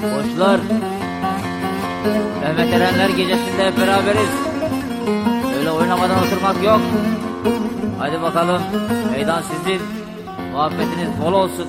Koçlar. Mehmet Erenler gecesinde hep beraberiz. Öyle oynamadan oturmak yok. Hadi bakalım. Meydan sizin. Muhabbetiniz bol olsun.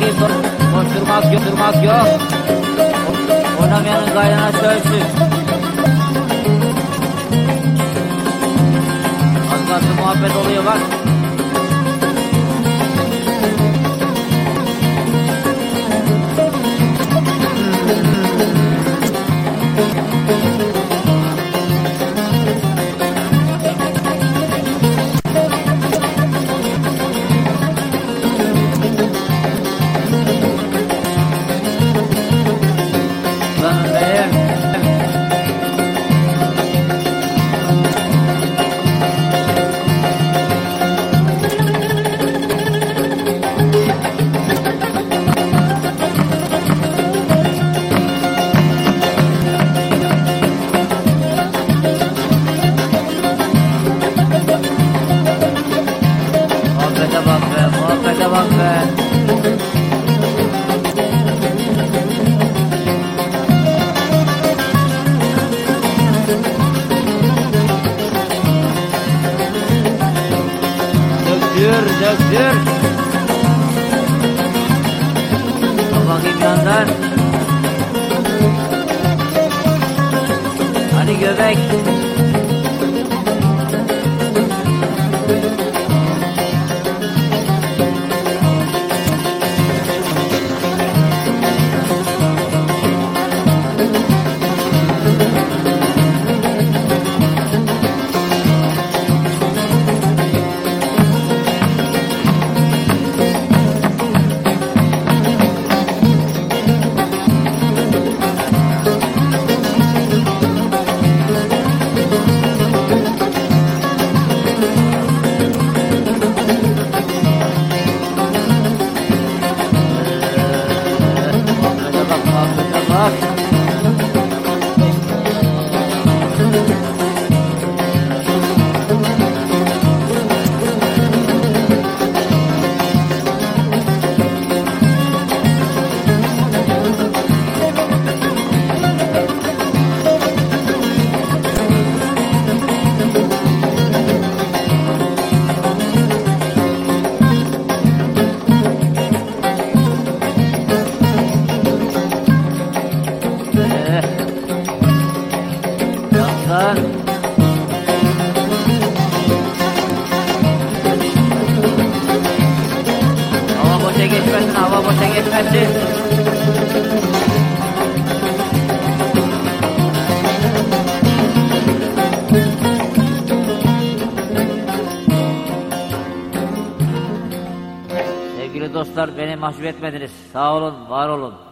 Dur. Koşturmak yok, durmak yok. Oynamayanın gayrına söylsün. Az muhabbet oluyor bak. Bak be. Döktür, döktür. Bakayım yandan. Hadi göbek. Boşa geçmesin. Sevgili dostlar beni mahcup etmediniz. Sağ olun, var olun.